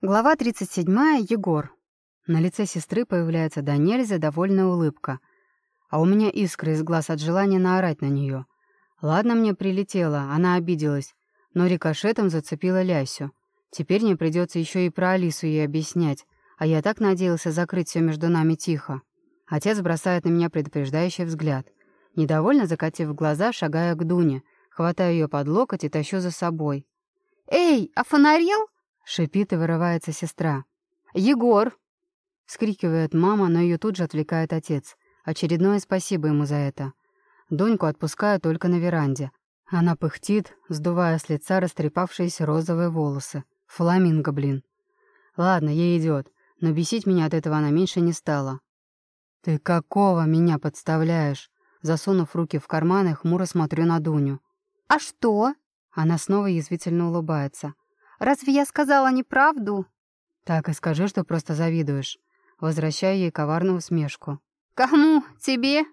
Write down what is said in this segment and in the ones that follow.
Глава 37. Егор. На лице сестры появляется до нельзя довольная улыбка. А у меня искры из глаз от желания наорать на нее. Ладно мне прилетела, она обиделась, но рикошетом зацепила Лясю. Теперь мне придется еще и про Алису ей объяснять, а я так надеялся закрыть все между нами тихо. Отец бросает на меня предупреждающий взгляд. Недовольно закатив глаза, шагая к Дуне, хватаю ее под локоть и тащу за собой. «Эй, а фонарел?» Шипит и вырывается сестра. «Егор!» — скрикивает мама, но ее тут же отвлекает отец. Очередное спасибо ему за это. Доньку отпускаю только на веранде. Она пыхтит, сдувая с лица растрепавшиеся розовые волосы. Фламинго, блин. Ладно, ей идет, но бесить меня от этого она меньше не стала. «Ты какого меня подставляешь?» Засунув руки в карманы, хмуро смотрю на Дуню. «А что?» Она снова язвительно улыбается. Разве я сказала неправду?» «Так и скажи, что просто завидуешь». Возвращаю ей коварную усмешку. «Кому? Тебе?»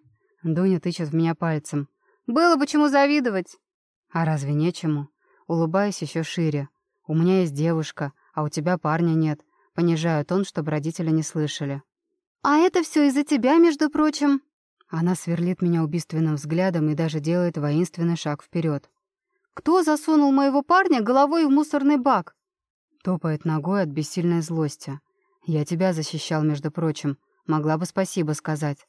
Дуня тычет в меня пальцем. «Было бы чему завидовать». «А разве нечему?» Улыбаюсь еще шире. «У меня есть девушка, а у тебя парня нет». Понижаю тон, чтобы родители не слышали. «А это все из-за тебя, между прочим». Она сверлит меня убийственным взглядом и даже делает воинственный шаг вперед. Кто засунул моего парня головой в мусорный бак?» Топает ногой от бессильной злости. «Я тебя защищал, между прочим. Могла бы спасибо сказать».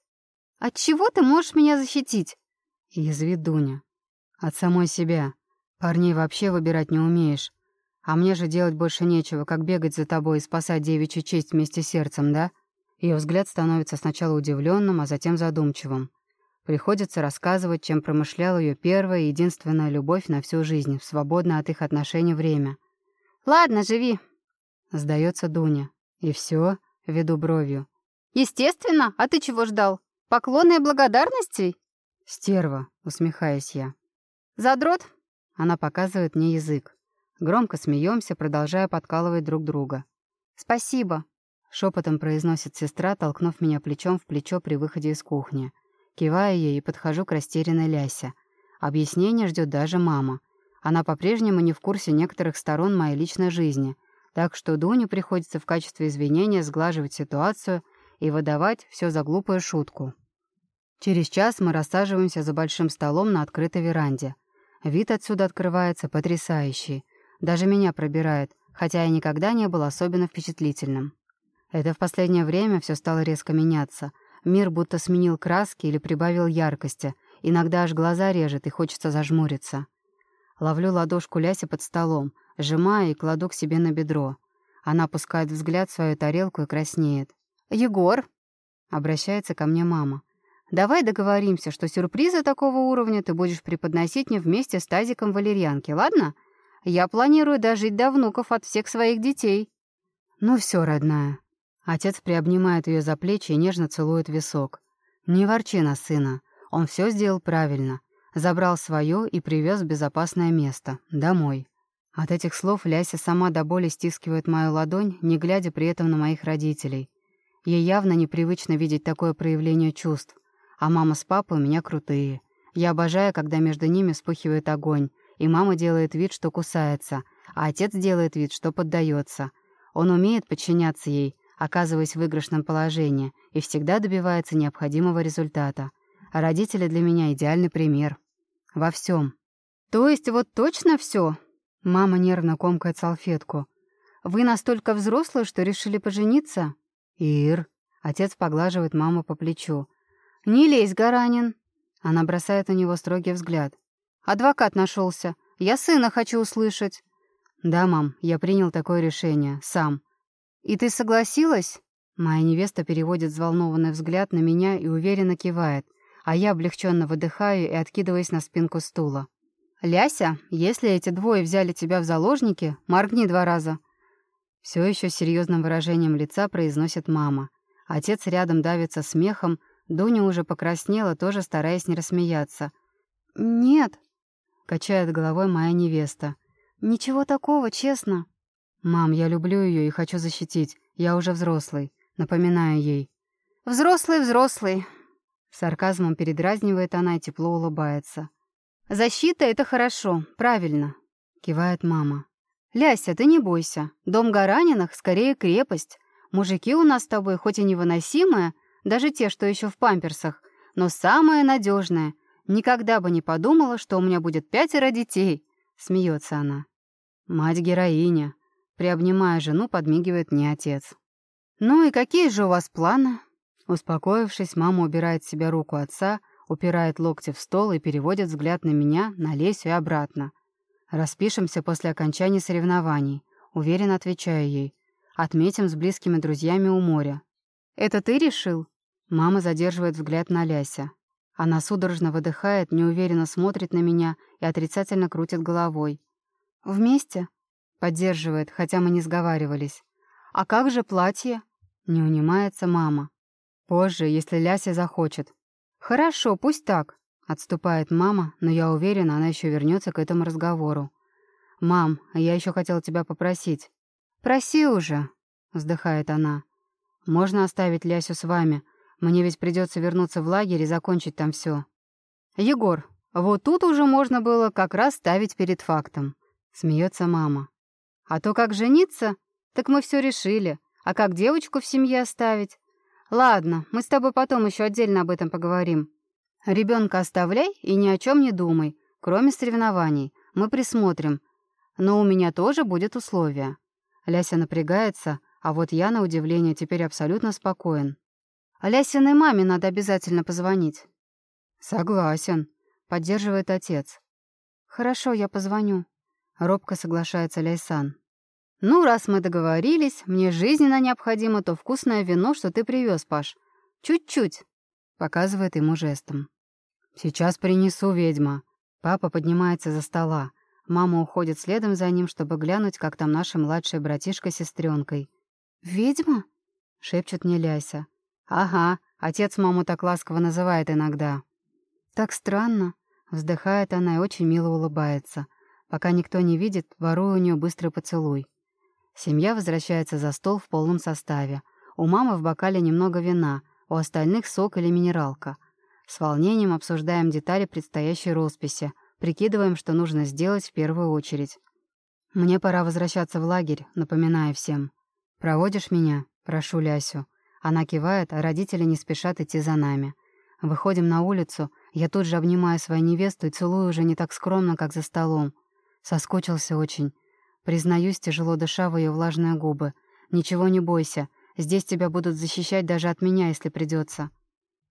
«От чего ты можешь меня защитить?» Язвит Дуня. «От самой себя. Парней вообще выбирать не умеешь. А мне же делать больше нечего, как бегать за тобой и спасать девичью честь вместе с сердцем, да?» Ее взгляд становится сначала удивленным, а затем задумчивым. Приходится рассказывать, чем промышляла ее первая и единственная любовь на всю жизнь, в свободное от их отношений время. «Ладно, живи», — сдается Дуня. «И все?» — веду бровью. «Естественно. А ты чего ждал? Поклоны и благодарностей?» «Стерва», — усмехаюсь я. «Задрот?» — она показывает мне язык. Громко смеемся, продолжая подкалывать друг друга. «Спасибо», — шепотом произносит сестра, толкнув меня плечом в плечо при выходе из кухни. Киваю ей и подхожу к растерянной Лясе. Объяснение ждет даже мама. Она по-прежнему не в курсе некоторых сторон моей личной жизни, так что Дуне приходится в качестве извинения сглаживать ситуацию и выдавать все за глупую шутку. Через час мы рассаживаемся за большим столом на открытой веранде. Вид отсюда открывается потрясающий. Даже меня пробирает, хотя я никогда не был особенно впечатлительным. Это в последнее время все стало резко меняться — Мир будто сменил краски или прибавил яркости. Иногда аж глаза режет и хочется зажмуриться. Ловлю ладошку Ляси под столом, сжимаю и кладу к себе на бедро. Она опускает взгляд в свою тарелку и краснеет. «Егор!» — обращается ко мне мама. «Давай договоримся, что сюрпризы такого уровня ты будешь преподносить мне вместе с тазиком валерьянки, ладно? Я планирую дожить до внуков от всех своих детей». «Ну все, родная, Отец приобнимает ее за плечи и нежно целует висок. «Не ворчи на сына. Он все сделал правильно. Забрал свое и привез в безопасное место. Домой». От этих слов Ляся сама до боли стискивает мою ладонь, не глядя при этом на моих родителей. Ей явно непривычно видеть такое проявление чувств. А мама с папой у меня крутые. Я обожаю, когда между ними вспыхивает огонь, и мама делает вид, что кусается, а отец делает вид, что поддается. Он умеет подчиняться ей, оказываясь в выигрышном положении, и всегда добивается необходимого результата. А родители для меня идеальный пример. Во всем. То есть вот точно все? Мама нервно комкает салфетку. Вы настолько взрослые, что решили пожениться? Ир. Отец поглаживает маму по плечу. Не лезь, Гаранин. Она бросает на него строгий взгляд. Адвокат нашелся. Я сына хочу услышать. Да, мам, я принял такое решение. Сам. «И ты согласилась?» Моя невеста переводит взволнованный взгляд на меня и уверенно кивает, а я облегченно выдыхаю и откидываюсь на спинку стула. «Ляся, если эти двое взяли тебя в заложники, моргни два раза». Все еще серьезным выражением лица произносит мама. Отец рядом давится смехом, Дуня уже покраснела, тоже стараясь не рассмеяться. «Нет», — качает головой моя невеста. «Ничего такого, честно». «Мам, я люблю ее и хочу защитить. Я уже взрослый. Напоминаю ей». «Взрослый, взрослый». Сарказмом передразнивает она и тепло улыбается. «Защита — это хорошо, правильно», — кивает мама. «Ляся, ты не бойся. Дом Гараниных скорее крепость. Мужики у нас с тобой хоть и невыносимые, даже те, что еще в памперсах, но самое надежное. Никогда бы не подумала, что у меня будет пятеро детей», — смеется она. «Мать-героиня», — приобнимая жену, подмигивает мне отец. «Ну и какие же у вас планы?» Успокоившись, мама убирает с себя руку отца, упирает локти в стол и переводит взгляд на меня, на Лесю и обратно. «Распишемся после окончания соревнований», — уверенно отвечаю ей. «Отметим с близкими друзьями у моря». «Это ты решил?» Мама задерживает взгляд на Ляся. Она судорожно выдыхает, неуверенно смотрит на меня и отрицательно крутит головой. «Вместе?» — поддерживает, хотя мы не сговаривались. «А как же платье?» — не унимается мама. «Позже, если Ляся захочет». «Хорошо, пусть так», — отступает мама, но я уверена, она еще вернется к этому разговору. «Мам, я еще хотела тебя попросить». «Проси уже», — вздыхает она. «Можно оставить Лясю с вами?» Мне ведь придется вернуться в лагерь и закончить там все. Егор, вот тут уже можно было как раз ставить перед фактом. Смеется мама. А то как жениться, так мы все решили. А как девочку в семье оставить? Ладно, мы с тобой потом еще отдельно об этом поговорим. Ребенка оставляй и ни о чем не думай, кроме соревнований. Мы присмотрим. Но у меня тоже будет условие. Ляся напрягается, а вот я, на удивление, теперь абсолютно спокоен. Лясиной маме надо обязательно позвонить». «Согласен», — поддерживает отец. «Хорошо, я позвоню», — робко соглашается Ляйсан. «Ну, раз мы договорились, мне жизненно необходимо то вкусное вино, что ты привез, Паш. Чуть-чуть», — показывает ему жестом. «Сейчас принесу, ведьма». Папа поднимается за стола. Мама уходит следом за ним, чтобы глянуть, как там наша младшая братишка с сестренкой. «Ведьма?» — шепчет мне Ляся. «Ага, отец маму так ласково называет иногда». «Так странно», — вздыхает она и очень мило улыбается. Пока никто не видит, ворую у нее быстрый поцелуй. Семья возвращается за стол в полном составе. У мамы в бокале немного вина, у остальных сок или минералка. С волнением обсуждаем детали предстоящей росписи, прикидываем, что нужно сделать в первую очередь. Мне пора возвращаться в лагерь, напоминая всем. «Проводишь меня?» — прошу Лясю. Она кивает, а родители не спешат идти за нами. Выходим на улицу, я тут же обнимаю свою невесту и целую уже не так скромно, как за столом. Соскучился очень. Признаюсь, тяжело дыша в ее влажные губы. «Ничего не бойся. Здесь тебя будут защищать даже от меня, если придется.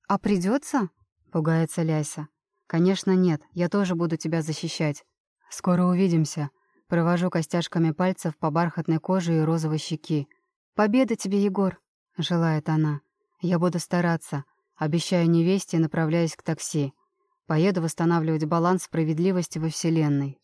«А придется? пугается Ляся. «Конечно нет, я тоже буду тебя защищать. Скоро увидимся». Провожу костяшками пальцев по бархатной коже и розовой щеки. «Победы тебе, Егор!» — желает она. «Я буду стараться. Обещаю невесте, направляясь к такси. Поеду восстанавливать баланс справедливости во Вселенной.